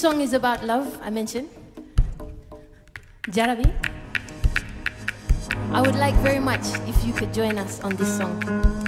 song is about love, I mentioned. Jarabi. I would like very much if you could join us on this song.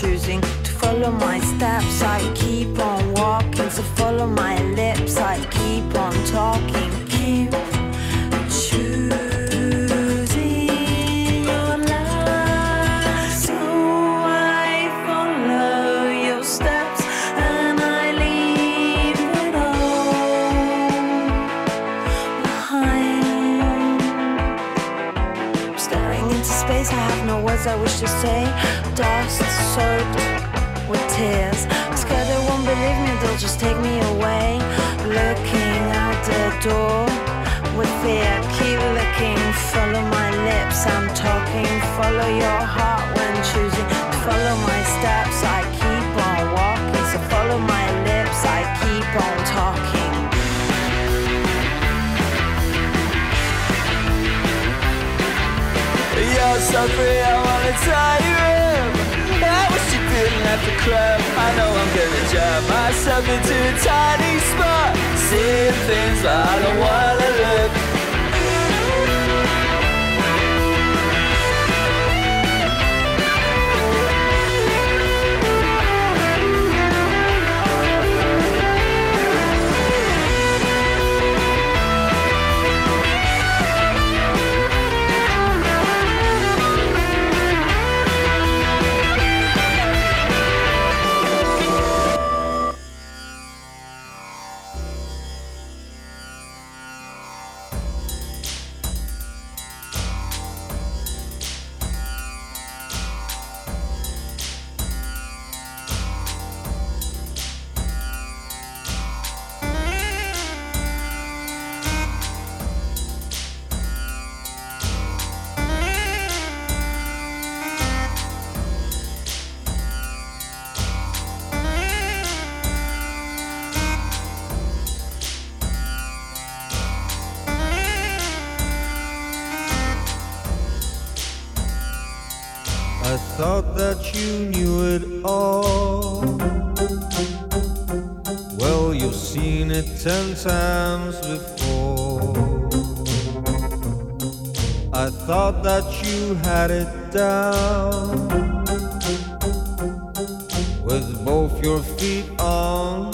choosing. I thought that you knew it all. Well, you've seen it ten times before. I thought that you had it down with both your feet on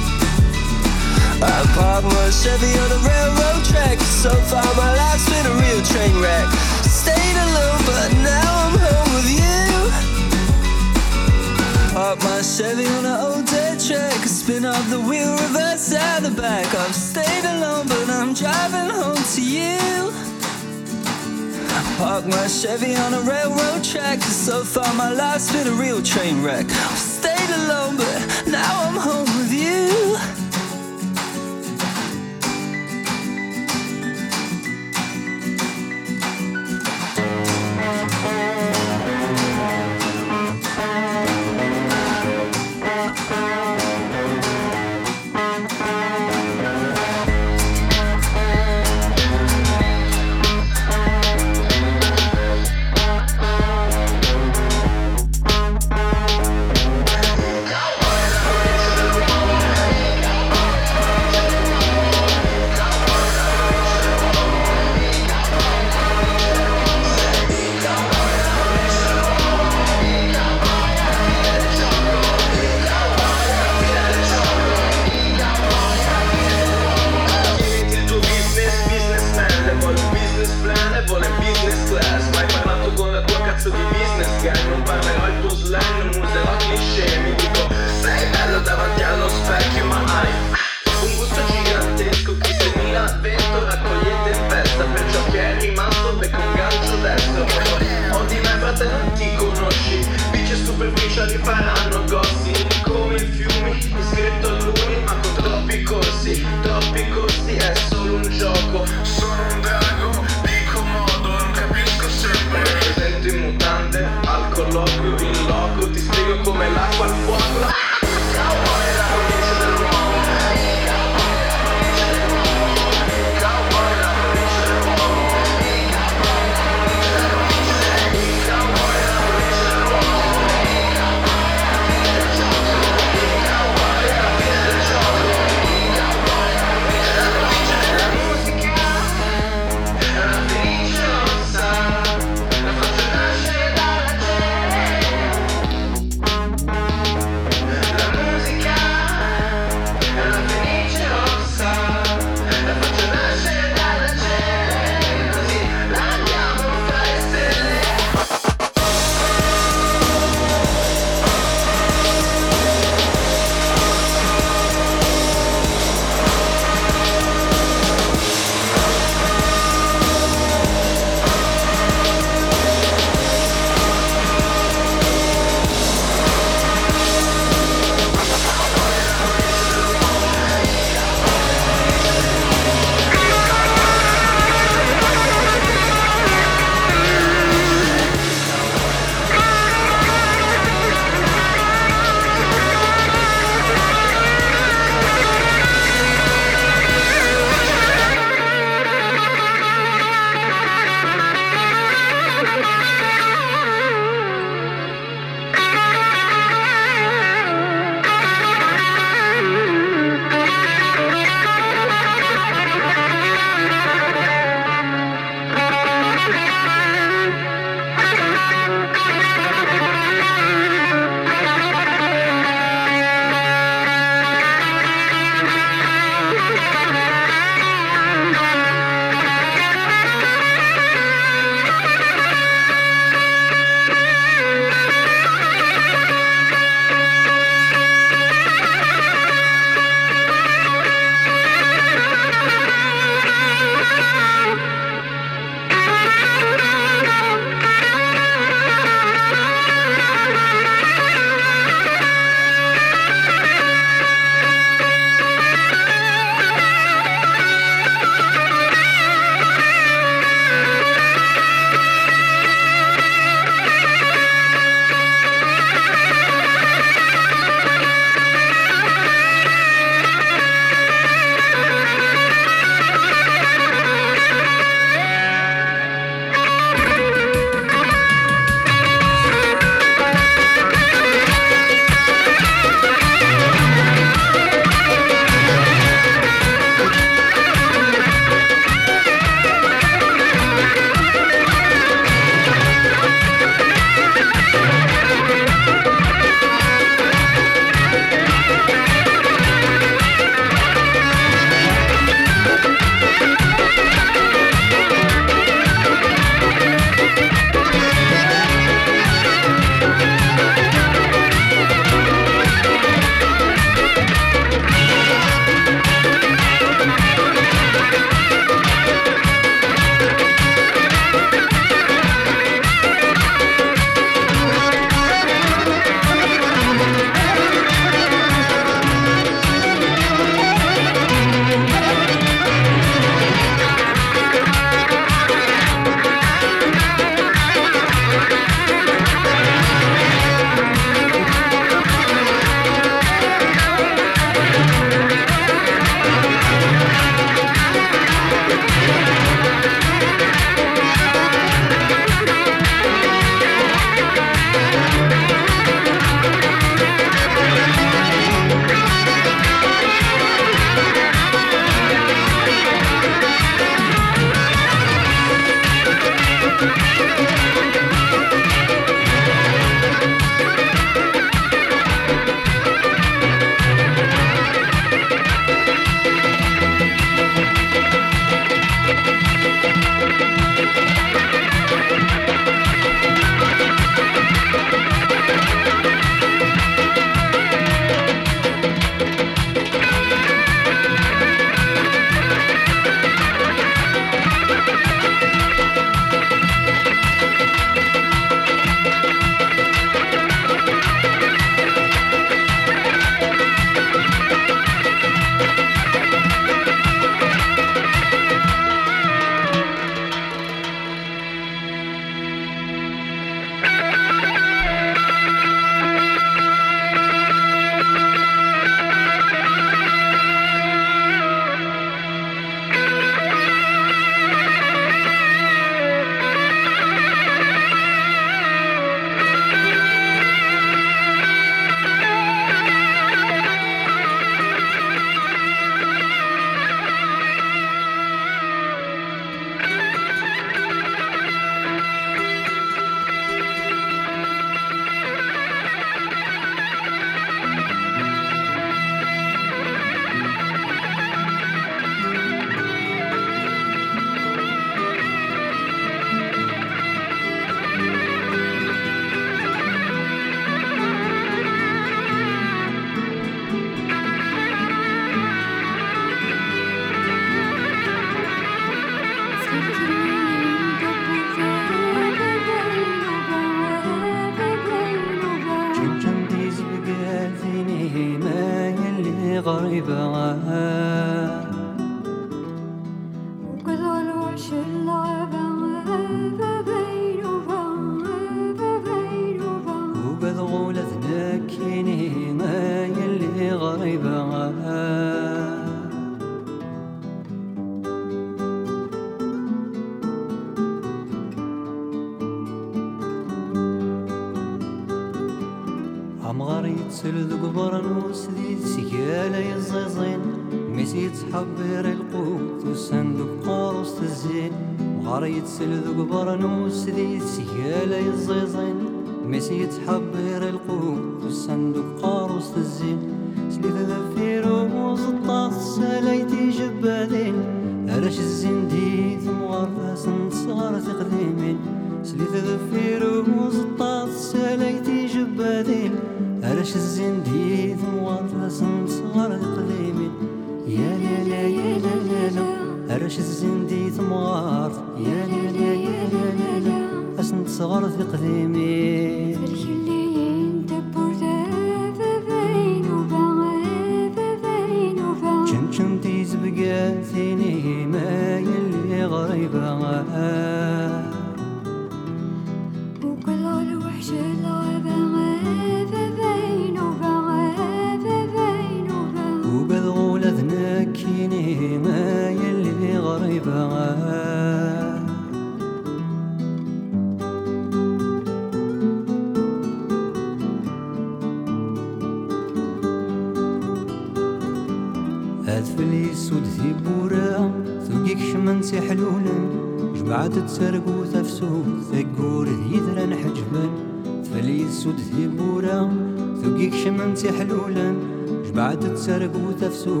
peuvent s'ouvrir.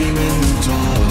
Like a